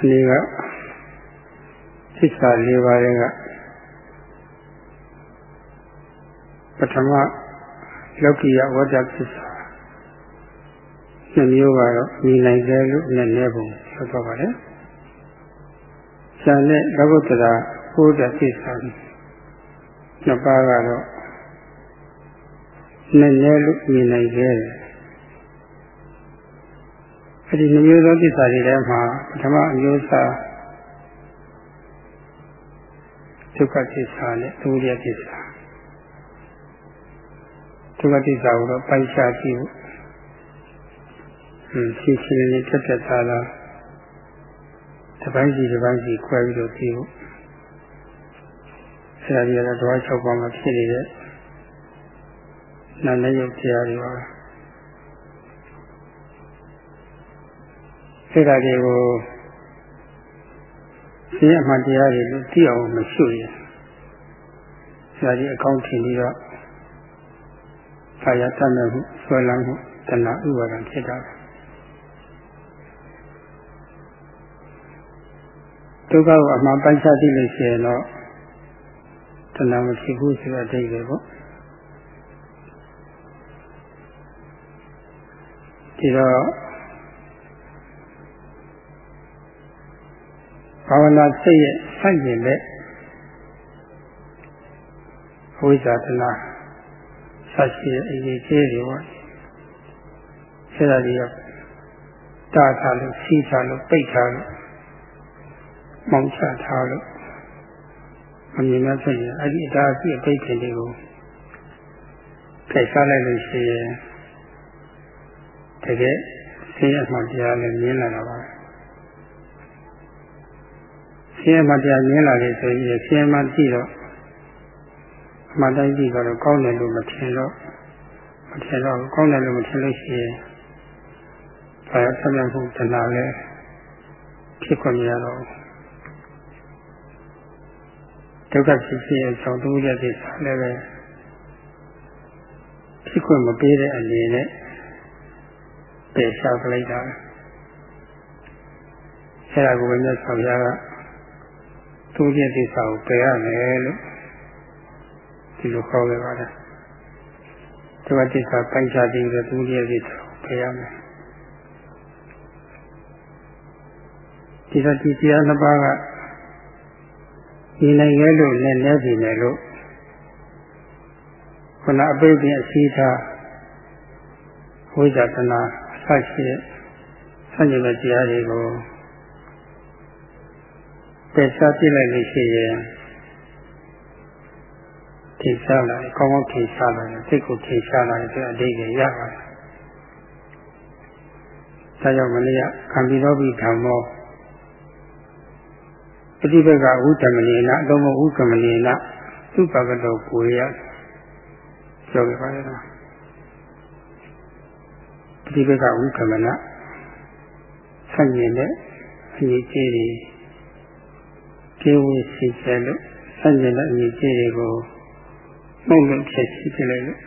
အနည်းကသစ္စာ၄ပါးကပထမလောကီယဝတ္တသစ္စာနှစ်မျိုးကတော့မြင်နိုင်တယ်လို့နည်းနည်းပုံပြောတော့ပါတယ်။ဇာနဲ့လောကုတ္တရာဘုဒ္ဓသစ္စာနှစ်ပါးကတော့နည်းနည်းလို့မြင်နိုင်တယ်။ အဲဒီနှမျိုးသောသစ္စာတွေထဲမှာပထမအမျိုးအစားဒုက္ခသစ္စာနဲ့ဒုတိယသစ္စာဒုက္ခသစ္စာကိုတော့ပိုက်ချကြည့်ဖို့ဟင်းရှင်းရှင်းလေးတက်တက်သားသားတစ်ပိုင်းစီတစ်ပိုင်းစီခွဲပြီးတော့ကြည့်ဖို့ဆရာကြီးကတော့ဓဝါ၆ပါးမှာဖြစ်နေတဲ့နာနဲ့ရုပ်တရားတွေပါ အဲဒါတွေကိုရှင်းအမှန်တရားတွေလို့သိအောင်မရှိရင်ဆရာကြီးအကောင်းထင်ပြီးတော့ဆရာတတ်မဲ့မှုဆွဲလန်းမှုတဏှာဥပါဒံဖြစ်တာဒုက္ခကိုအမှန်ပိုင်းခြားသိလို့ရှိရင်တော့တဏှာမဖြစ်ဘူးဆိုတဲ့အဓိပ္ပာယ်ပေါ့ဒီတော့ ဘာဝနာစိတ်ရဲ့ဆန့်ကျင်တဲ့ဝိဇ္ဇာတနာဆက်ရှိတဲ့အရေးကြီးတွေပေါ့ဆရာကြီးကတာထားလို့စီးထားလို့ပိတ်ထားလို့မောင်းချထားလို့မမြင်မဖြစ်ရင်အဲ့ဒီအတားအဆီးအပိတ်ခင်တွေကိုဖယ်ရှားလိုက်လို့ရှိရင်တကယ်ဆင်းရဲမှတရားလည်းမြင်လာတာပါ ဆင်းရဲမှတရားမြင်လာတယ်ဆိုရင်ဆင်းရဲမှကြည့်တော့အမှန်တိုင်းကြည့်တော့ကောင်းတယ်လို့မထင်တော့မထင်တော့ကောင်းတယ်လို့မထင်လို့ရှိရင်ဘာရဆက်မြဖို့တဏှာလည်းဖြစ်ခွင့်မရတော့ဒုက္ခဖြစ်ဖြစ်အကြောင်းတူတဲ့ကိစ္စလည်းပဲဖြစ်ခွင့်မပေးတဲ့အနေနဲ့ပယ်ရှားပလိုက်တာအဲဒါကိုပဲမြတ်စွာဘုရားက သူ့ရဲ့ကိစ္စကိုပယ်ရမယ်လို့ဒီလိုခေါ်ခဲ့ပါတယ်ဒီဝတိစ္ဆာပိုက်ချပြီးတော့သူ့ရဲ့ကိစ္စကိုပယ်ရမယ်ဒီတော့ဒီတရားနှစ်ပါးကဒီနိုင်ရဲ့လို့လည်းလဲပြီမယ်လို့ခုနအပိတ်ပြင်အစည်းထားဝိဇ္ဇာတနာဆရှိတဲ့ဆန့်ကျင်တဲ့တရားတွေကို ပယ်ရှားပြလိုက်လို့ရှိရင်ထိရှားလာတယ်ကောင်းကောင်းထိရှားလာတယ်စိတ်ကိုထိရှားလာတယ်ဆိုအတိတ်ကရပါတယ်။ဒါကြောင့်မလေးကခံပြီးတော့ပြီးဓမ္မောပฏิဘကဥဒ္ဓမနေနအလုံးမဥဒ္ဓမနေနသူပကတောကိုရပြောပြပါရတော့ပฏิဘကဥဒ္ဓမနဆန့်ကျင်တဲ့အရေးကြီးတွေ ကျေဝစီကျလို့ဆန့်ကျင်တဲ့အရေးကြီးတွေကိုမှုန့်လို့ဖြစ်ရှိပြလိုက်လို့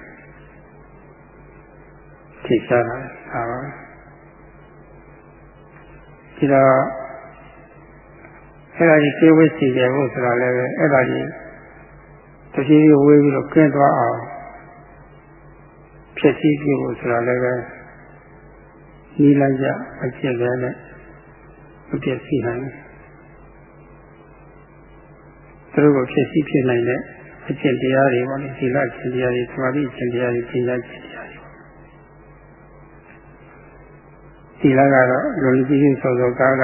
ထိရှားတာဟာပါဒီတော့အဲ့ဒါကြီးကျေဝစီကျဖို့ဆိုတာလည်းပဲအဲ့ဒါကြီးတတိယဝေးပြီးတော့ကျင်းသွားအောင်ဖြစ်ရှိပြဖို့ဆိုတာလည်းပဲနီးလိုက်ကြအဖြစ်ပဲနဲ့မပြည့်စည်နိုင် သူတို့ကိုဖြစ်ရှိဖြစ်နိုင်တဲ့အကျင့်တရားတွေပေါ့လေသီလအကျင့်တရားတွေသမာဓိအကျင့်တရားတွေပညာအကျင့်တရားတွေသီလကတော့လူကြီးကြီးစောစောကားက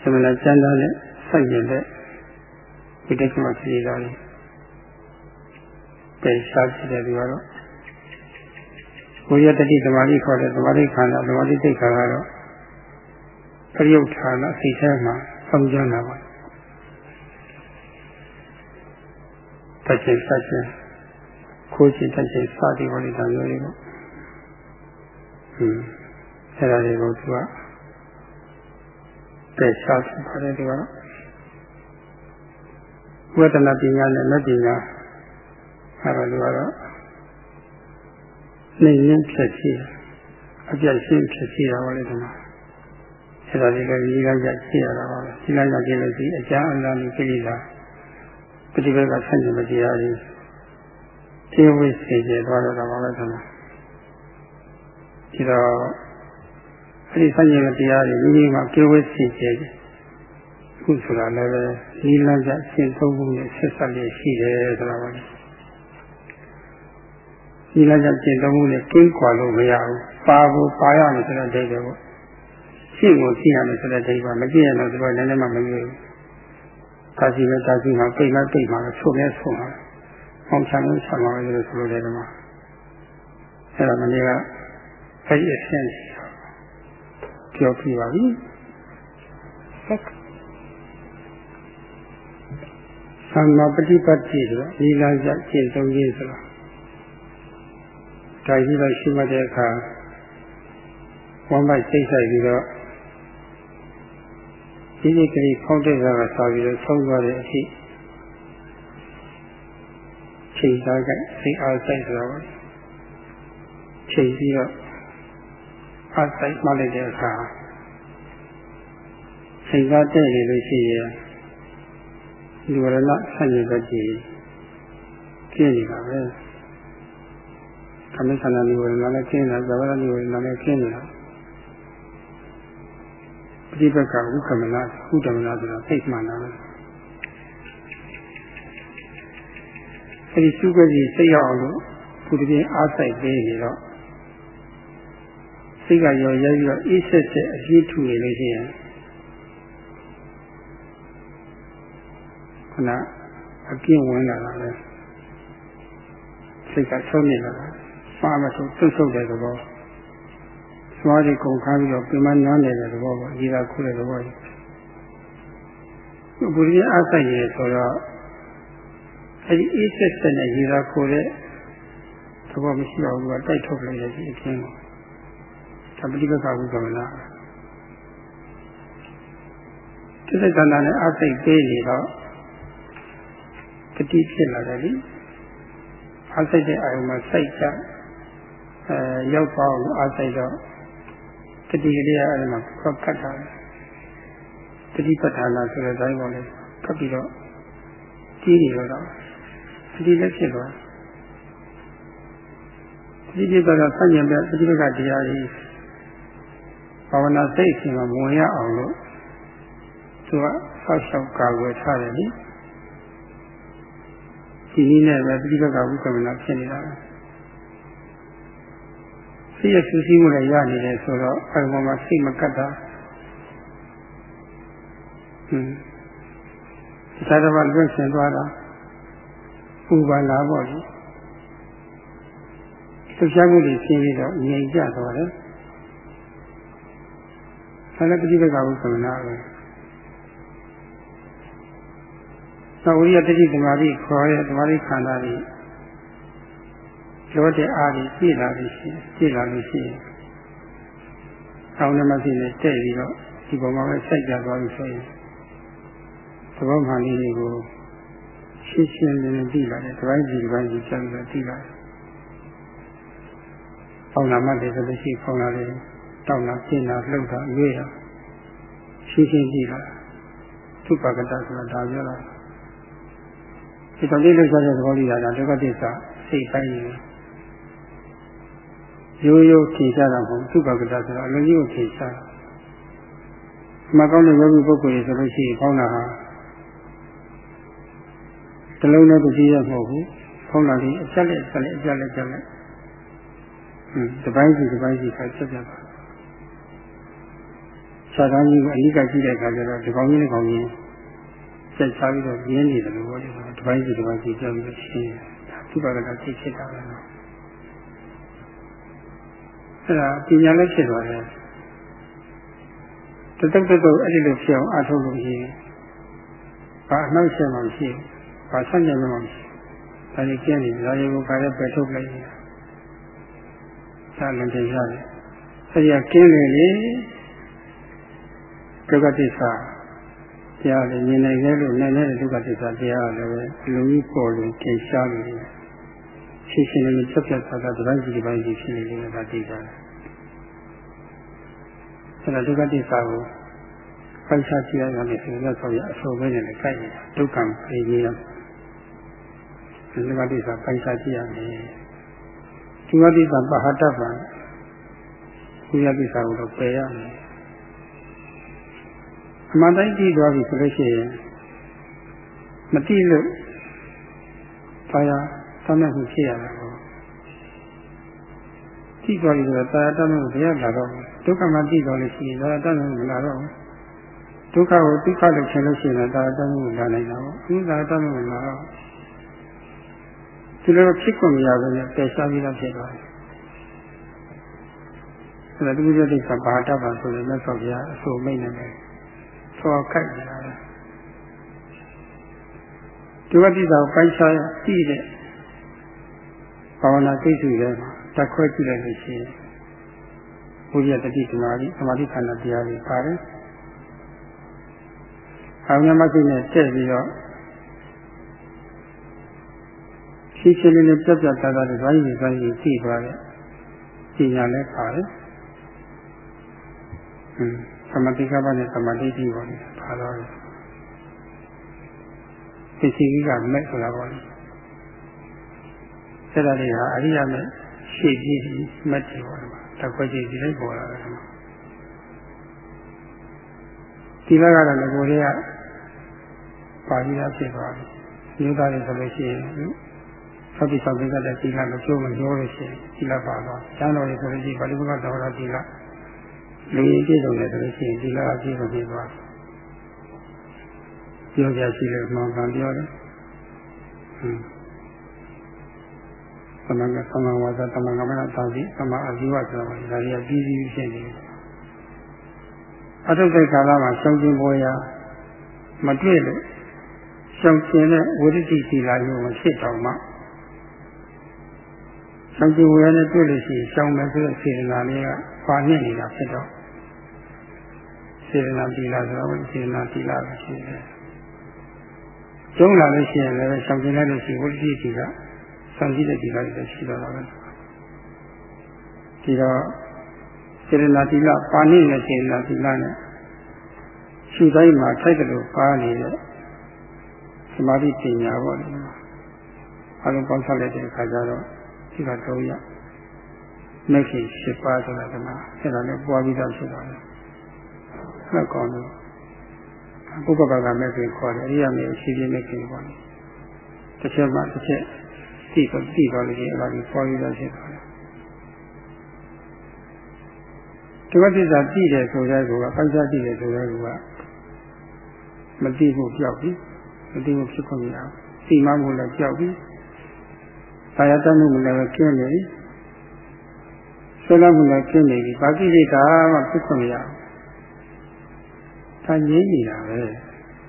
သမဏကျမ်းသားနဲ့စိုက်ကျင်တဲ့ဒီတိတ်ကမှဖြစ်နေတာလေပယ်ရှားဖြစ်တဲ့သူကတော့ကိုရတတိသမာဓိခေါ်တဲ့သမာဓိခန္ဓာသမာဓိတိတ်ခါကတော့ပရိယုဌာနစိတ်ထဲမှာစောင့်ကြတာပါ တချင်းဆက်ချင်းခိုးချင်းတချင်းစသည်ပေါ်နေတာမျိုးတွေပေါ့ဟင်းအဲ့ဒါတွေကိုသူကပယ်ရှားဖြစ်ပါတယ်ဒီကတော့ဝေဒနာပညာနဲ့မပညာအဲ့ဒါလိုကတော့နေရင်းဖြစ်စီအပြတ်ရှင်းဖြစ်စီတာပါလေဒီမှာအဲအဲ့ဒါလေးလည်းဒီလမ်းကြကြည့်ရတာပါပဲဒီလမ်းကြကြည့်လို့ဒီအကြမ်းအလားနဲ့ကိလေသာ ပฏิပတ်ကဆန့်ကျင်မတရားကြီးကျေဝိစေကျေသွားတော့တာပါပဲဆိုတော့ဒီတော့အဲ့ဒီဆန့်ကျင်မတရားကြီးမိမိမှာကျေဝိစေကျေခုဆိုတာလည်းပဲဒီလမ်းကြရှင်းသုံးမှုနဲ့ဆက်ဆက်လေးရှိတယ်ဆိုတာပါဒီလမ်းကြရှင်းသုံးမှုနဲ့ကင်းကွာလို့မရဘူးပါဖို့ပါရမယ်ဆိုတဲ့ဒိဋ္ဌိပေါ့ရှင်းကိုရှင်းရမယ်ဆိုတဲ့ဒိဋ္ဌိပါမကြည့်ရတော့ဒီလိုလည်းလည်းမမရွေးဘူး ကာစီနဲ့ကာစီမှာပိတ်လိုက်ပိတ်မှာဆိုလဲဆိုမှာအောင်ချမ်းလို့ဆက်မှာပဲလို့ဆိုလို့တယ်ဒီမှာအဲ့ဒါမနေ့ကအဲ့ဒီအဆင့်ပြောပြပါပြီသမ္မာပฏิပတ်တိဆိုတော့ဒီလမ်းကျကျင့်သုံးခြင်းဆိုတော့ဒါကြီးတော့ရှိမှတ်တဲ့အခါဝမ်းပိုက်စိတ်ဆိုင်ပြီးတော့ ဒီဒီကလေးဖောင်းတဲ့ကစားပြီးတော့ဆုံးသွားတဲ့အဖြစ်ချိန်သားကစိတ်အားဆိုင်ဆိုတာပါချိန်ပြီးတော့အားဆိုင်မှလိုက်တဲ့အခါချိန်သားတဲ့နေလို့ရှိရင်ဒီဝရဏဆန့်ကျင်ဘက်ကြီးကျင်းနေတာပဲကမိသနာနိဝရဏလည်းကျင်းနေတာဇဝရနိဝရဏလည်းကျင်းနေတာ ပฏิပတ်ကဥက္ကမနာဥဒ္ဓမနာဆိုတာသိမှန်တာပဲအဲဒီစုကကြီးစိတ်ရောက်အောင်လို့သူတပြင်းအားစိုက်ပေးနေတော့စိတ်ကရောရဲပြီးတော့အေးဆက်ဆက်အပြည့်ထူနေလို့ရှိရင်ခုနအပြင်းဝင်လာတာလေစိတ်ကဆုံးနေလာတာမှားမဆိုသွတ်ဆုပ်တဲ့သဘော သွားတွေကုန်ခါပြီးတော့ပြင်မနန်းနေတဲ့သဘောပေါ့ဒီကခုတဲ့သဘောကြီးဘုရားအားဆိုင်ရဆိုတော့အဲဒီအေးဆက်ဆက်နဲ့ရေသာခိုတဲ့သဘောမရှိအောင်ကတိုက်ထုတ်လိုက်တဲ့ဒီအချင်းကိုသပတိပကဝုကမနာတိစ္ဆန္ဒနဲ့အားစိတ်ပေးနေတော့တတိဖြစ်လာတယ်လေအားစိတ်တဲ့အာယုံမှာစိတ်ကြအဲရောက်ပါအောင်အားစိတ်တော့ တတိကလေးအဲ့ဒါမှာကတ်တာတတိပဋ္ဌာနာဆိုတဲ့အတိုင်းပေါ့လေကပ်ပြီးတော့ကြီးနေတော့တတိလည်းဖြစ်သွားတတိပြကတော့ဆန့်ကျင်ဘက်တတိပကတရားကြီးဘာဝနာစိတ်အချိန်မှာဝင်ရအောင်လို့သူကဆောက်ရှောက်ကာကွယ်ထားတယ်လေဒီနည်းနဲ့ပဲတတိပကဝိကမနာဖြစ်နေတာပဲ စိတ်ရဆူဆီးမှုလည်းရနေတယ်ဆိုတော့အဲဒီပေါ်မှာစိတ်မကတ်တာဟင်းတခြားတစ်ပါးလွတ်ဆင်သွားတာပူပါလာပေါ့လေလှုပ်ရှားမှုတွေရှင်းပြီးတော့ငြိမ်ကြသွားတယ်ဆန္ဒပฏิပက္ခဝုသမနာပဲသောဝိရတတိသမာဓိခေါ်တဲ့သမာဓိခန္ဓာတွေ လောတဲ့အားကြီးပြည့်လာလို့ရှိရင်ပြည့်လာလို့ရှိရင်အောင်းနမသိနဲ့တဲ့ပြီးတော့ဒီပုံမှာပဲစိုက်ကြသွားလို့ဆိုရင်သဘောမှန်လေးတွေကိုရှင်းရှင်းလင်းလင်းသိလာတယ်ဒီပိုင်းဒီဒီပိုင်းကြီးဆက်ပြီးတော့သိလာတယ်။ပေါနာမှတ်တယ်ဆိုလို့ရှိရင်ပေါနာလေးတောက်လာပြင်းလာလှုပ်တာရွေးတာရှင်းရှင်းသိလာသုပကတဆိုတာဒါပြောတာဒီတော်လေးလှုပ်ရှားတဲ့သဘောလေးကဒုက္ခသစ္စာစိတ်ပိုင်းနေ ရိုးရိုးထင်ရှားတာမဟုတ်သုဘကတဆိုတာအလုံးကြီးကိုထင်ရှားမကောင်းတဲ့ယောဂီပုဂ္ဂိုလ်တွေဆိုလို့ရှိရင်ကောင်းတာဟာတလုံးနဲ့တည်းရမဟုတ်ဘူးကောင်းတာလေးအချက်လက်အချက်လက်အချက်လက်ချက်လက်ဟင်းဒီပိုင်းစီဒီပိုင်းစီခါချက်ချက်ပါခြားသားကြီးကအနိကကြည့်တဲ့အခါကျတော့ဒီကောင်းကြီးနဲ့ကောင်းကြီးဆက်ချပြီးတော့ပြင်းနေတယ်လို့ပြောတယ်ဒီပိုင်းစီဒီပိုင်းစီကြောက်ပြီးရှင်းသုဘကတသိဖြစ်တာပဲနော် အဲ့ဒါပညာလည်းဖြစ်သွားတယ်တတုတ်တုတ်အဲ့ဒီလိုဖြစ်အောင်အထုတ်လို့ရှိရင်ဘာအနှောက်အယှက်မှမရှိဘူးဘာဆန့်ကျင်မှမရှိဒါကြီးကျင်းနေဒါရီကိုခါရဲပယ်ထုတ်လိုက်နေတာသာလင်တင်ရတယ်အဲ့ဒီကကျင်းနေလေဒုက္ခသစ္စာတရားလည်းမြင်နိုင်ခဲ့လို့နိုင်တဲ့ဒုက္ခသစ္စာတရားလည်းပဲလူကြီးပေါ်လို့ထင်ရှားနေတယ် ရှင်းရှင်းလေးချက်ပြတ်သားသားတစ်ပိုင်းစီတစ်ပိုင်းစီဖြစ်နေတယ်ဒါသိကြတယ်။အဲဒါဒုက္ခတိစာကိုပိုက်ချကြည့်ရမယ်ဆိုတော့ဆိုရအဆိုပဲနဲ့လည်းကြိုက်နေတာဒုက္ခပြေးကြီးရဒီကတိစာပိုက်ချကြည့်ရမယ်ဒီကတိစာပဟတ္တပံဒီကတိစာကိုတော့ပယ်ရမယ်အမှန်တိုင်းကြည့်သွားပြီဆိုလို့ရှိရင်မတိလို့ဘာ ယာသမတ်မှုဖြစ်ရတာကိုကြည့်သွားပြီဆိုတော့တာယာတတ်မှုဘယ်ရလာတော့ဒုက္ခမှကြည့်သွားလို့ရှိရင်တာယာတတ်မှုမလာတော့ဒုက္ခကိုဒုက္ခလို့ထင်လို့ရှိရင်တာယာတတ်မှုလာနိုင်တာပေါ့ဒီတာယာတတ်မှုလာတော့ဒီလိုဖြစ်ကုန်ရပဲနဲ့ပယ်ရှားပြီးတော့ဖြစ်သွားတယ်အဲဒါဒီလိုတိစ္ဆာဘာတတ်ပါဆိုရင်လက်ဆောက်ပြအဆိုမိတ်နေတယ်ဆောခိုက်နေတာပဲဒီဝတိတာကိုပိုင်းခြားကြည့်တဲ့ ဘာဝနာသိစုတွေမှာတက်ခွဲကြည့်လိုက်လို့ရှိရင်ဘုရားတတိသမာဓိသမာဓိခန္ဓာတရားတွေပါတယ်။အောင်ရမသိနဲ့တက်ပြီးတော့ရှင်းရှင်းလင်းလင်းပြတ်ပြတ်သားသားတွေဇာတိဇာတိကြည့်သွားတဲ့ပညာလည်းပါတယ်။ဟွန်းသမတိကပ္ပနဲ့သမာဓိကြည့်ပါလေ။ပါတော့တယ်ပစ္စည်းကြီးကမဲ့ဆိုတာပေါ့လေ အဲ့ဒါတွေဟာအရိယာမဲ့ရှေ့ကြီးမတ်တယ်ပေါ့လေတခွက်ကြီးဒီလိုက်ပေါ်လာတယ်ဒီလကတော့ငကိုတွေကပါဠိရဖြစ်သွားပြီဒီသားတွေဆိုလို့ရှိရင်သောတိဆောင်ပိကတဲ့ဒီလမကျိုးမပြောလို့ရှိရင်ဒီလပါတော့ကျမ်းတော်တွေဆိုလို့ရှိရင်ပါဠိဘုရားတော်တော်ဒီလလူရင်းပြည့်စုံတယ်ဆိုလို့ရှိရင်ဒီလအပြည့်စုံပြီးသွားတယ်ပြောကြရှိလို့မှန်ကန်ပြောတယ်ဟွန်း သမဏသမဝါဒသမဏကမနာသာတိသမအဇိဝဆိုတာဒါတွေကပြီးပြီးဖြစ်နေတယ်အထုပ်စိတ်ကာလမှာရှောင်ကျင်ပေါ်ရာမတွေ့လို့ရှောင်ကျင်တဲ့ဝိရတိသီလာမျိုးမဖြစ်တော့မှရှောင်ကျင်ဝေရနဲ့တွေ့လို့ရှိရင်ရှောင်မယ်ဆိုတဲ့စေတနာလေးကပါနေနေတာဖြစ်တော့စေတနာသီလာဆိုတော့စေတနာသီလာပဲရှိတယ်ကျုံးလာလို့ရှိရင်လည်းရှောင်ကျင်လိုက်လို့ရှိရင်ဝိတ္တိတိက စံကြည့်တဲ့ဒီကလည်းရှိတော့တာပဲဒီတော့စေရနာတိလပါဏိနဲ့စေရနာတိလနဲ့ရှုတိုင်းမှာထိုက်တယ်လို့ပါနေတဲ့သမာဓိပညာပေါ့လေအလုံးပေါင်းဆက်လိုက်တဲ့အခါကျတော့ဒီကတော့ရမက်ခင်၈ပါးဆိုတာကမှအဲ့ဒါလည်းပွားပြီးသားဖြစ်သွားတယ်ဟုတ်ကောင်းလို့ပုဂ္ဂဗကမဲ့ခင်ခေါ်တယ်အရိယာမေအရှိကြီးမဲ့ခင်ခေါ်တယ်တစ်ချက်မှတစ်ချက် သိတော့သိတော့လည်းအဲ့ဒါကြီးပေါ်ပြီးတော့ဖြစ်သွားတယ်ဒီဝိသစ္စာသိတယ်ဆိုတဲ့ကောပိုက်စားသိတယ်ဆိုတဲ့ကောမသိဘူးကြောက်ပြီမသိဘူးဖြစ်ခွင့်မရဘူးသိမှမလို့ကြောက်ပြီဘာရတတ်မှုမလည်းကျင်းနေပြီဆွလမှုလည်းကျင်းနေပြီဘာကိလေသာမှဖြစ်ခွင့်မရဘူး။ဒါငြိမ့်နေတာပဲ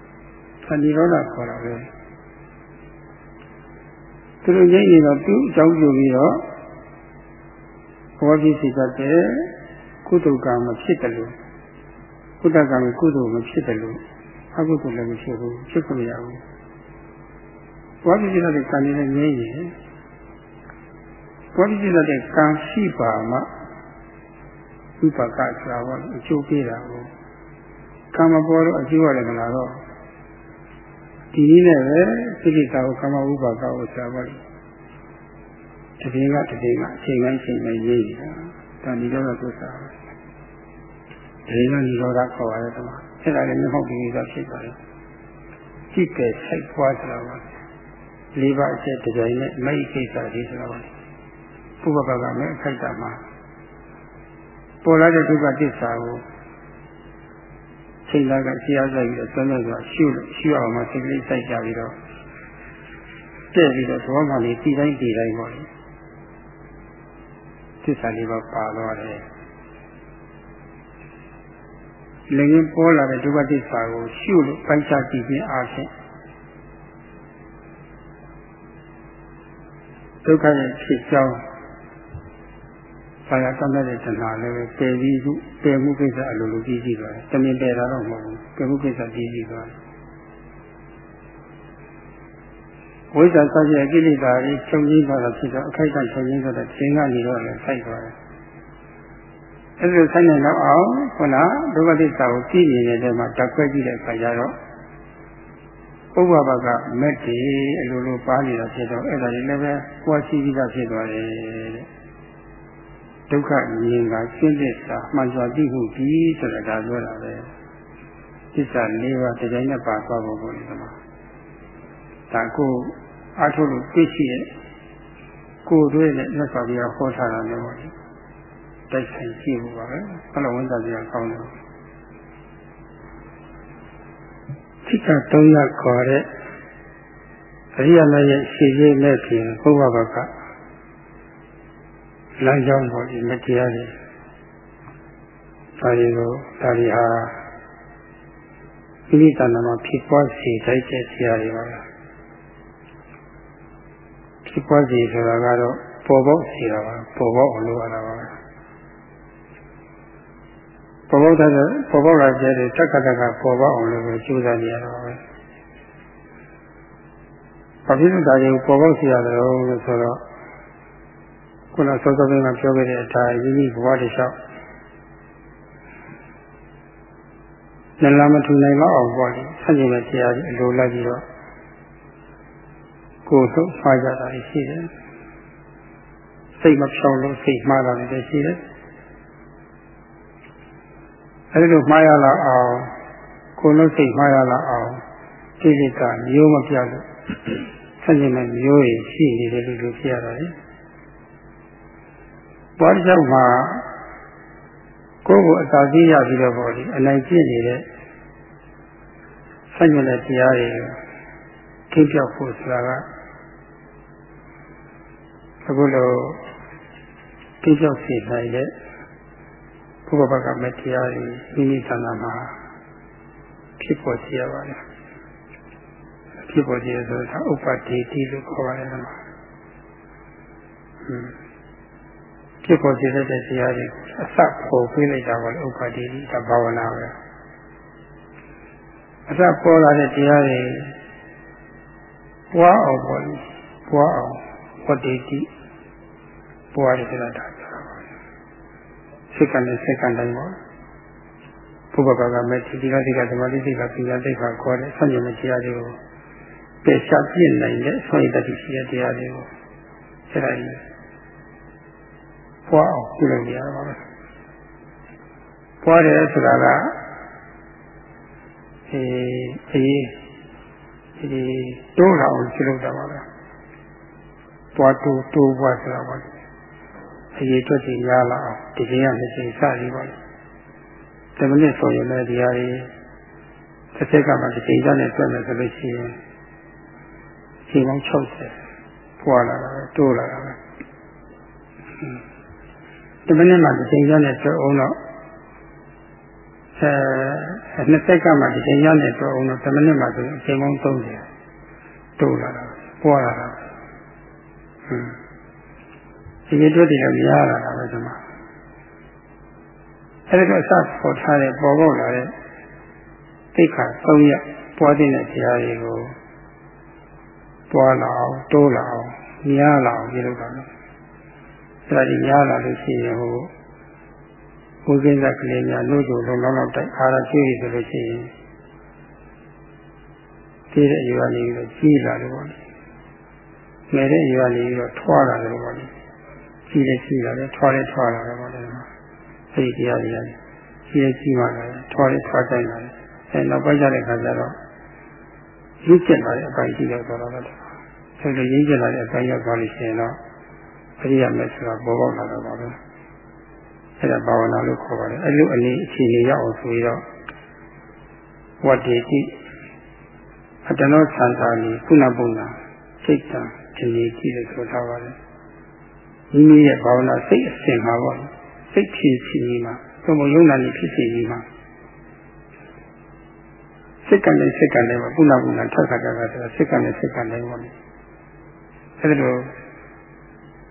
။သန္တိရောဓခေါ်တာပဲ။ သူတို့ငြိမ့်နေတော့သူ့အကြောင်းပြုပြီးတော့ဘောဓိစိတ်တဲ့ကုသကံမဖြစ်တယ်လို့ကုသကံကုသိုလ်မဖြစ်တယ်လို့အကုသိုလ်လည်းမဖြစ်ဘူးဖြစ်ခွင့်မရဘူး။ဘောဓိစိတ်တဲ့ကံနဲ့ငြိမ့်နေဘောဓိစိတ်တဲ့ကံရှိပါမှဝိပါကဆိုတာကအကျိုးပေးတာကိုကာမပေါ်တော့အကျိုးရတယ်မလားတော့ ဒီနည်းနဲ့ပဲသိကိစ္စကိုကာမဥပါကကိုဆရာပါလိတတိယကတတိယကအချိန်တိုင်းချိန်တိုင်းရေးနေတာဒါနိရောဓသုစာပဲဒီလိုနိရောဓခေါ်ရတယ်တမအဲ့ဒါလည်းမဟုတ်ဘူးဆိုဖြစ်ပါတယ်ကြည့်တဲ့စိတ်ပွားဆိုတာပါလေးပါးအချက်တကြိမ်နဲ့မိတ်ကိစ္စတွေဆိုတာပါပုဗ္ဗဘကမဲ့အခိုက်တာမှာပေါ်လာတဲ့ဒုက္ခသစ္စာကို ချိန်လာကရှင်းရဆိုင်ပြီးတော့ဆွမ်းလို့ဆိုရှုလို့ရှုအောင်မှစိတ်ကလေးစိုက်ကြပြီးတော့တဲ့ပြီးတော့ဘောမှလေးတည်တိုင်းတည်တိုင်းပေါ့လေသစ္စာလေးပါပါတော့တယ်လည်းရင်ပေါ်လာတဲ့ဒုက္ခသစ္စာကိုရှုလို့ပိုင်းခြားကြည့်ခြင်းအားဖြင့်ဒုက္ခရဲ့ဖြစ်ကြောင်း ဆရာတတ်တဲ့တဏှာလည်းပဲပယ်ပြီးခုပယ်မှုကိစ္စအလိုလိုကြီးကြီးသွားတယ်။တမင်ပယ်တာတော့မဟုတ်ဘူး။ပယ်မှုကိစ္စကြီးကြီးသွားတယ်။ဝိဇ္ဇာစတဲ့ကိလေသာတွေချုပ်ငြိမ်းသွားတာဖြစ်တော့အခိုက်အတန့်ချုပ်ငြိမ်းသွားတဲ့သင်္ကန်းကြီးတော့လည်းဆိုင်သွားတယ်။အဲ့ဒီဆိုင်နေတော့အောင်ခုနဒုက္ခသစ္စာကိုကြည့်နေတဲ့မှာတက်ခွဲကြည့်တဲ့အခါကျတော့ဥပဘကမက်တီအလိုလိုပါနေတာဖြစ်တော့အဲ့ဒါကြီးလည်းပဲကိုယ်ရှိပြီးသားဖြစ်သွားတယ်တဲ့ ဒုက္ခမြင်ကရှင်းသစ္စာမှန်စွာသိမှုပြီးဆိုတာဒါပြောတာပဲသစ္စာ၄ပါးတရားနဲ့ပါသွားဖို့ပေါ့ဒီမှာဒါကိုအထုလို့သိရှိရဲ့ကိုယ်တွေ့နဲ့မြတ်စွာဘုရားဟောထားတာလည်းပေါ့ဒီတိုက်ဆိုင်ကြည့်ဖို့ပါပဲဘယ်လိုဝန်သားစရာကောင်းတယ်စိတ်က၃ရခေါ်တဲ့အရိယာမရဲ့ရှည်ရိပ်မဲ့ပြင်ဘုရားဘက လမ်းကြောင်းပေါ်ဒီမတရားတွေဒါတွေကိုဒါတွေဟာဣတိတဏ္ဍမှာဖြစ်ပွားစေတိုက်တဲ့တရားတွေပါလားဖြစ်ပွားစေဆိုတာကတော့ပေါ်ပေါက်စေတာပါပေါ်ပေါက်အောင်လုပ်ရတာပါပေါ်ပေါက်တဲ့ပေါ်ပေါက်လာတဲ့တက္ကတကပေါ်ပေါက်အောင်လုပ်ကြိုးစားနေရတာပါပဲဘာဖြစ်လို့ဒါတွေကိုပေါ်ပေါက်စေရတယ်လို့ဆိုတော့ ခုနစောစောကပြောခဲ့တဲ့အတိုင်းယဉ်ကြီးဘဝတစ်လျှောက်နလမထူနိုင်တော့အောင်ပေါ့လေဆက်ကျင်တဲ့တရားကြီးအလိုလိုက်ပြီးတော့ကိုယ်ဆုံးမှားကြတာရှိတယ်စိတ်မဖြောင်းလို့စိတ်မှားတာလည်းရှိတယ်အဲဒီလိုမှားရလာအောင်ကိုယ်လုံးစိတ်မှားရလာအောင်တိတိကမျိုးမပြလို့ဆက်ကျင်တဲ့မျိုးရရှိနေတယ်လို့ပြောရတာ လေဘာကြောင့်မှကိုယ်ကိုအသာစီးရပြီးတော့ပေါ့လေအနိုင်ကျင့်နေတဲ့ဆက်ညတဲ့တရားတွေထိပြောက်ဖို့ဆိုတာကအခုလိုထိပြောက်စေနိုင်တဲ့ဘုရားဘကမတရားတွေမိမိသဏ္ဍာန်မှာဖြစ်ပေါ်စေရပါတယ်ဖြစ်ပေါ်စေရဆိုတာဥပ္ပဒေတိလို့ခေါ်ပါတယ်ကွာ ဖြစ်ပေါ်စေတဲ့တရားတွေအစပေါ်ပြလိုက်တာကဥပ္ပါဒိတိဒါဘာဝနာပဲအစပေါ်လာတဲ့တရားတွေပွားအောင်ပေါ့လေပွားအောင်ဝတ္တိတိပွားရတဲ့တာစိတ်ကနဲ့စိတ်ကတိုင်းပေါ့ဘုဘကကမဲ့ဒီကတိကသမာဓိစိတ်ကပညာတိတ်ခါခေါ်တဲ့ဆန့်ကျင်တဲ့တရားတွေကိုပယ်ရှားပြစ်နိုင်တဲ့ဆွေတတိရှိတဲ့တရားတွေကိုဆက်လိုက် ပွားအောင်ပြုလုပ်ရပါမယ်ပွားတယ်ဆိုတာကအဲအေးဒီတိုးလာအောင်ပြုလုပ်တာပါပဲပွားတိုးတိုးပွားဆိုတာပါအရေးအတွက်ကြီးရလာအောင်ဒီချိန်ကနှစ်ချိန်စပြီးပါလေတမနစ်ဆိုရင်လည်းဒီဟာကြီးတစ်ချက်ကမှဒီချိန်သားနဲ့တွက်မယ်ဆိုလို့ရှိရင်ချိန်ပေါင်း60ပွားလာတာပဲတိုးလာတာပဲ ဒီမနေ့မှဒီချိန်ရနဲ့တွေ့အောင်တော့အဲနှစ်ဆက်ကမှဒီချိန်ရနဲ့တွေ့အောင်တော့ဒီမနေ့မှဆိုအချိန်ပေါင်း30တိုးလာတာပွားလာတာဟွန်းဒီလိုတွေ့တယ်လည်းများလာတာပဲဒီမှာအဲဒီတော့စပေါ်ထားတဲ့ပေါ်ပေါက်လာတဲ့သိက္ခာ၃ရက်ပွားတဲ့တရားတွေကိုပွားလာအောင်တိုးလာအောင်များလာအောင်ပြုလုပ်တာလို့ အဲ့ဒါကြီးများလာလို့ရှိရင်ဟိုဘုဇင်းကလေးများလို့ကြုံလုံးလုံးတိုက်အားရကြည့်ရဆိုလို့ရှိရင်ဒီတဲ့အယူအနေနဲ့ကြီးလာတယ်ပေါ့လေ။ငယ်တဲ့အယူအနေနဲ့ထွားလာတယ်ပေါ့လေ။ကြီးလည်းကြီးလာတယ်ထွားလည်းထွားလာတယ်ပေါ့လေ။အဲဒီတရားတွေကြီးလည်းကြီးမှလာတယ်ထွားလည်းထွားတိုင်းလာတယ်။အဲနောက်ပိုင်းကျတဲ့ခါကျတော့ရင့်ကျက်လာတဲ့အပိုင်းကြီးတော့တော့တော့ဆိုတော့ရင့်ကျက်လာတဲ့အပိုင်းရောက်သွားလို့ရှိရင်တော့ အရိယာမေဆိုတာပေါ်ပေါက်လာတော့ပါပဲအဲ့ဒါဘာဝနာလို့ခေါ်ပါတယ်အဲ့လိုအနေအခြေအနေရအောင်ဆိုပြီးတော့ဝတ္တိတိအတ္တနောသံသာလီကုဏပုဏ္ဏစိတ်တံဒီနေ့ကြည့်လို့ဆိုထားပါတယ်မိမိရဲ့ဘာဝနာစိတ်အစဉ်မှာပေါ့စိတ်ဖြစ်စီမှာသို့မဟုတ်ယုံနာနေဖြစ်စီမှာစိတ်ကလည်းစိတ်ကလည်းပုဏ္ဏပုဏ္ဏထပ်ခါတာကဆိုစိတ်ကလည်းစိတ်ကလည်းပေါ့အဲ့ဒါလို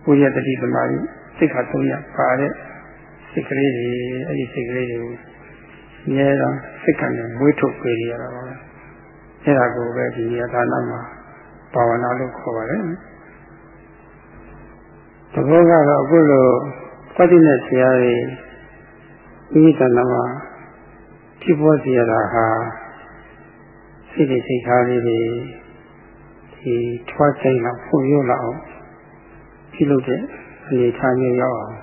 ဝိရတတိသမာဓိစိတ်ခါသုံးရပါတဲ့စိတ်ကလေးတွေအဲ့ဒီစိတ်ကလေးတွေကိုအများအားစိတ်ကနဲ့မွေးထုတ်ပေးရတာပါပဲအဲ့ဒါကိုပဲဒီနေရာဌာနမှာဘာဝနာလို့ခေါ်ပါတယ်တဘောကတော့အခုလိုသတိနဲ့ဆရာတွေမိမိတဏ္ဍာမှာဖြစ်ပေါ်စေရတာဟာစိတ်တွေစိတ်ထားလေးတွေဒီထွားချိန်လောက်ဖွံ့ဖြိုးလာအောင် ပြုလုပ်တဲ့အနေထားမျိုးရောက်အောင်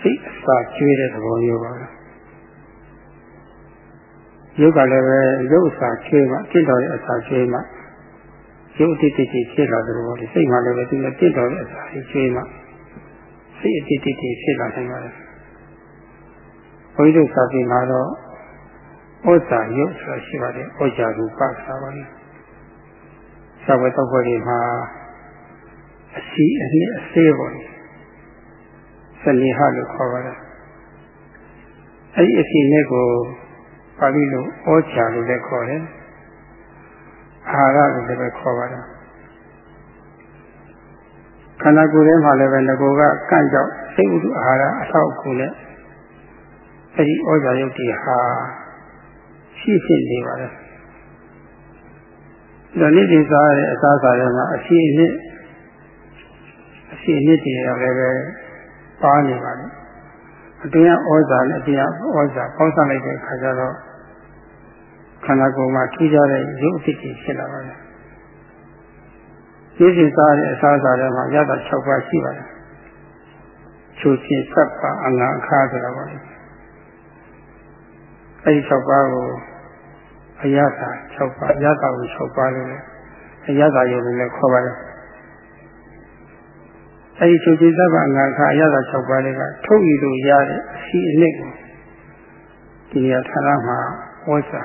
စိတ်အစာကျွေးတဲ့သဘောမျိုးပါရုပ်ကလည်းပဲရုပ်အစာကျွေးမှတင့်တော်တဲ့အစာကျွေးမှရုပ်အတိတ်တိဖြစ်လာတဲ့ဘောဒီစိတ်မှလည်းပဲဒီနဲ့တင့်တော်တဲ့အစာကြီးကျွေးမှစိတ်အတိတ်တိဖြစ်လာနိုင်ပါတယ်ဘုန်းကြီးတို့စာပေမှာတော့ဩဇာရုပ်ဆိုတာရှိပါတယ်ဩဇာရူပဆိုတာပါလေစာဝတ်တော့ဘယ်ဒီမှာ အစီအနှစ်အသေးပေါ်လေစနေဟလို့ခေါ်ပါတယ်အဲ့ဒီအစီနဲ့ကိုပါဠိလိုဩဇာလို့လည်းခေါ်တယ်အာဟာရလို့လည်းခေါ်ပါတယ်ခန္ဓာကိုယ်ထဲမှာလည်းပဲငကိုကကန့်ကြောက်စိတ်ဥဒ္ဓအာဟာရအထောက်အကူနဲ့အဲ့ဒီဩဇာယုတ်တိဟာရှိဖြစ်နေပါတယ်ဒါနေ့ဒီစားတဲ့အစားအစာတွေမှာအရှိအနှစ်အ ရှိအနှစ်တွေလည်းပဲပါနေပါတယ်အတွင်းဩဇာနဲ့အတရားဩဇာပေါင်းစပ်လိုက်တဲ့အခါကျတော့ခန္ဓာကိုယ်မှာထူးခြားတဲ့ရုပ်အဖြစ်တွေဖြစ်လာပါတယ်ဒီစီစားတဲ့အစားအစာတွေမှာရတာ6ပါးရှိပါတယ်ချိုချင်းစပ်ပါအငါအခါဆိုတာပါလေအဲဒီ6ပါးကိုအယတာ6ပါးအယတာကို6ပါးလို့လည်းအယတာရုပ်လည်းခေါ်ပါတယ် အဲဒီချုပ်ကြည်သဗ္ဗငါခအယတာ6ပါးတွေကထုတ်ယူလို့ရတဲ့အစီအနစ်ကိုဒီနေရာဌာနမှာဝတ်စာ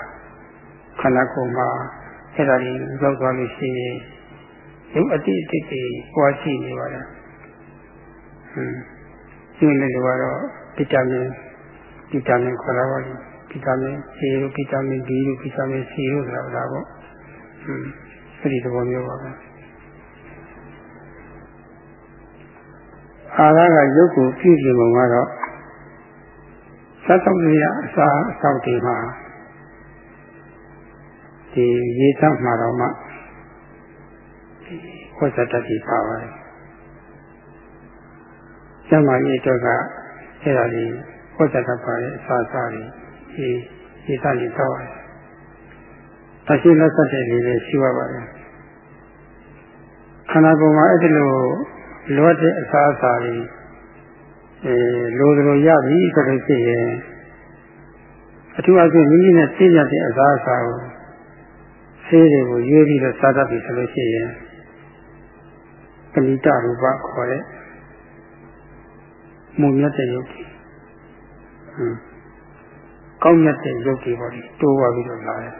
ခန္ဓာကိုယ်မှာအဲ့ဒါကြီးရောက်သွားလို့ရှိရင်ရုပ်အတိအတိတွေပွားရှိနေပါတယ်ဟွန်းဒီလိုကတော့ဗီတာမင်ဗီတာမင်ခေါ်တာပါလိဗီတာမင် A တို့ဗီတာမင် B တို့ဗီတာမင် C တို့ဆိုတာဒါပေါ့ဟွန်းအဲ့ဒီသဘောမျိုးပါပဲ အာရကရုပ်ကိုပြုပြင်ပုံကတော့သတ္တဝိယအစာအသောက်တွေမှာဒီရေသမှာတော့မှဝိသတ္တတိပါပါတယ်။ကျမ်းမာရေးအတွက်ကအဲ့ဒါလေးဝိသတ္တပါရဲ့အစာအစာတွေဒီရေသလေးတော့ပါတယ်။တရှိလက်ဆက်တဲ့လေးတွေရှိပါပါတယ်။ခန္ဓာကိုယ်မှာအဲ့ဒီလို လောတဲ့အစာအစာတွေအဲလိုလိုရပြီဆိုလို့ရှိရင်အထူးအဖြင့်မိမိနဲ့သိရတဲ့အစာအစာကိုဆေးတွေကိုရွေးပြီးတော့စားတတ်ပြီဆိုလို့ရှိရင်ပဏိတရူပခေါ်တဲ့မုံမြတ်တဲ့ယုတ်ကြီးဟွန်းကောင်းမြတ်တဲ့ယုတ်ကြီးပေါ့ဒီတိုးသွားပြီးတော့လာတယ်။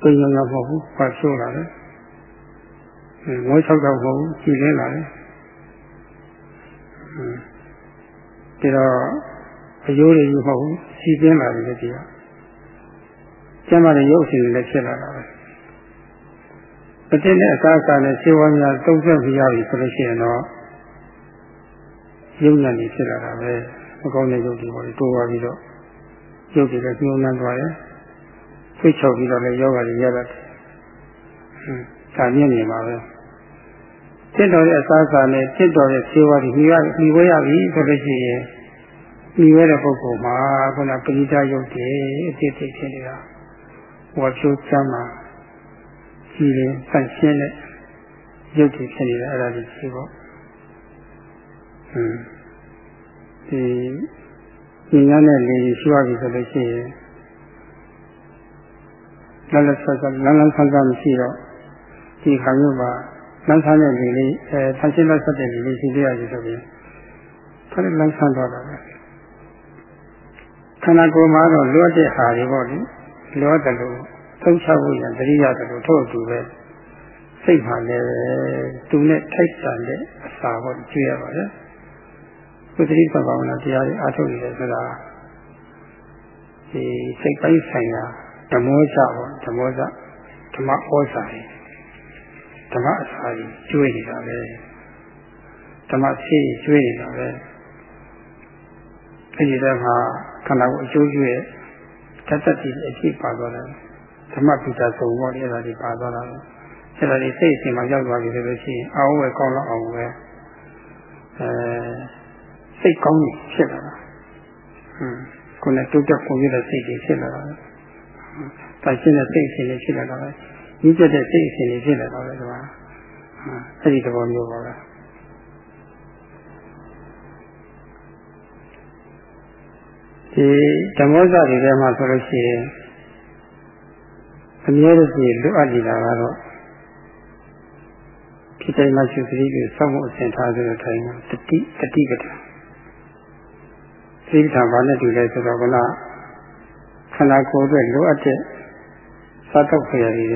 ပြင်ရင်တော့မဟုတ်ဘူး။ပါရှိုးလာတယ်။ ငွေ၆တော့မဟုတ်ဘူး။ကြည်လင်းလာတယ်။ဟွန်းဒီတော့အယိုးတွေမဟုတ်ဘူး။စီးပြင်းလာတယ်ဒီက။ကျမ်းမာတဲ့ရုပ်ရှင်တွေလည်းဖြစ်လာတာပဲ။အတင်းနဲ့အစားအစာနဲ့ခြေဝါးများသုံးဆက်ပြရပြီဆိုလို့ရှိရင်တော့ရုပ်ညာနေဖြစ်လာတာပဲ။မကောင်းတဲ့ရုပ်တွေပေါ်တိုးသွားပြီးတော့ရုပ်တွေလည်းညှိုးနှမ်းသွားတယ်။ဖိတ်ချောက်ပြီးတော့လည်းယောဂတွေရတတ်တယ်။ဟွန်း ဒါမြင်နေပါပဲ။တင့်တော်တဲ့အစားအစာနဲ့တင့်တော်တဲ့ခြေဝါးတွေပြီးရပြီးဝဲရပြီဆိုလို့ရှိရင်ပြီးဝဲတဲ့ပုဂ္ဂိုလ်မှာခုနပရိသယုတ်တွေအဖြစ်ဖြစ်ဖြစ်နေတာ။ဝါဖြိုးချမ်းမှာကြည်ရင်ဆန့်ရှင်းတဲ့ရုပ်တွေဖြစ်နေတယ်အဲ့ဒါကြီးရှိပေါ့ဟွန်းဒီဉာဏ်နဲ့လေရှိရပြီဆိုလို့ရှိရင်လလဆဆလလဆဆမရှိတော့ ဒီခါမျိုးမှာလမ်းဆန်းတဲ့လေလေးအဲဆန့်ရှင်းလက်ဆက်တဲ့လေလေးရှိသေးရပြီဆိုပြီးခက်လမ်းဆန်းတော့တာပဲခန္ဓာကိုယ်မှာတော့လွတ်တဲ့ဟာတွေပေါ့လေလောတယ်လို့သုံးချဖို့ရတတိယတယ်လို့ထို့အတူပဲစိတ်မှလည်းသူနဲ့ထိုက်တန်တဲ့အစာပေါ့ကြည့်ရပါလေကုသတိပဘာဝနာတရားတွေအားထုတ်နေတယ်ဆိုတာဒီစိတ်ပိုင်းဆိုင်ရာဓမ္မောဇပေါ့ဓမ္မောဇဓမ္မဩဇာတွေ ဓမ္မအစာတွေကျွေးနေတာပဲဓမ္မဆေးကျွေးနေတာပဲအဲဒီတည်းမှာခန္ဓာကိုယ်အကျိုးကျွေးတတ်တတ်ဒီအဖြစ်ပါသွားတယ်ဓမ္မပိတာဆုံးပေါ့လေအဲ့ဒါဒီပါသွားတာအဲ့ဒါဒီစိတ်အစဉ်မှာရောက်သွားပြီဆိုလို့ရှိရင်အောင်းဝဲကောင်းတော့အောင်ဝဲအဲစိတ်ကောင်းနေဖြစ်လာတာ။ကိုယ်နဲ့တိုးတက်ပုံရတဲ့စိတ်တွေဖြစ်လာတာပဲ။ဒါရှင်းတဲ့စိတ်အစဉ်တွေဖြစ်လာတာပဲ။ ကြီးကျက်တဲ့စိတ်အစဉ်တွေဖြစ်လာတာပဲဒီမှာ။အဲဒီသဘောမျိုးပါပဲ။ဒီဓမ္မစတွေထဲမှာဆိုလို့ရှိရင်အမြဲတည်းလိုအပ်နေတာကတော့ဖြစ်တိုင်းမှရှိသတိကိုစောင့်ဖို့အစဉ်ထားဆိုတော့ထိုင်တတိတတိကထာသတိကထာဘာနဲ့တူလဲဆိုတော့ကလားခန္ဓာကိုယ်အတွက်လိုအပ်တဲ့စားတော့ခရရည်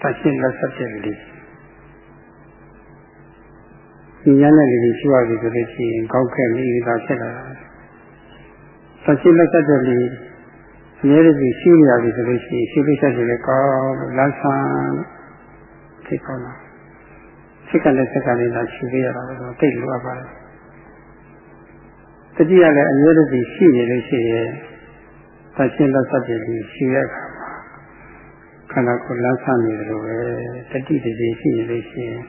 တွေတရှိလက်ဆက်တဲ့လူဒီညနေလေးရှိရပြီဆိုလို့ရှိရင်ကောက်ခဲ့ပြီးသားဖြစ်လာတာတရှိလက်ဆက်တဲ့လူအများကြီးရှိရပြီဆိုလို့ရှိရင်ရှိလို့ဆက်တယ်လေကောင်းလမ်းဆန်းသိကောင်းလားစိတ်ကလည်းစက်ကလည်းသာရှိသေးရတာပဲတော့တိတ်လိုအပ်ပါတယ်တတိယလည်းအမျိုးတည်းရှိနေလို့ရှိရင်သရှင်းလက်ဆက်ပြီးရှိရခါမှာခ န္ဓာကိုယ်လမ်းဆန်းနေတယ်လို့ပဲတတိတည်းရှိနေလို့ရှိရင်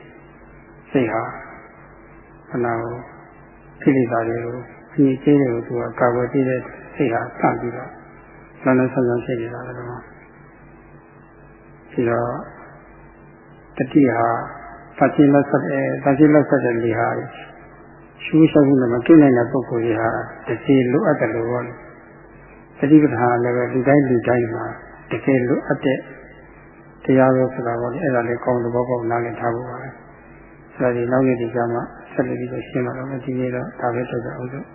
စိတ်ဟာခန္ဓာကိုခိလေသာတွေကိုအညီကျေးတွေကိုသူကကာကွယ်ကြည့်တဲ့စိတ်ဟာဆန့်ပြီးတော့လမ်းနဲ့ဆန်းဆန်းဖြစ်နေတာပဲတော့ဒီတော့တတိဟာသတိလက်ဆက်တဲ့သတိလက်ဆက်တဲ့လေဟာရှုရှုမှုနဲ့မကိနိုင်တဲ့ပုဂ္ဂိုလ်ကြီးဟာတကယ်လိုအပ်တယ်လို့ပြောတယ်တတိပဌာန်လည်းပဲလူတိုင်းလူတိုင်းမှာတကယ်လိုအပ်တဲ့ တရားပဲဆိုတာပေါ့လေအဲ့ဒါလေးကောင်းတဲ့ဘောပေါက်နားလည်ထားဖို့ပါပဲအဲ့ဒါဒီနောက်နေ့ဒီကမှဆက်လက်ပြီးတော့ရှင်းတော့မယ်ဒီနေ့တော့ဒါပဲတော့ကြအောင်စို့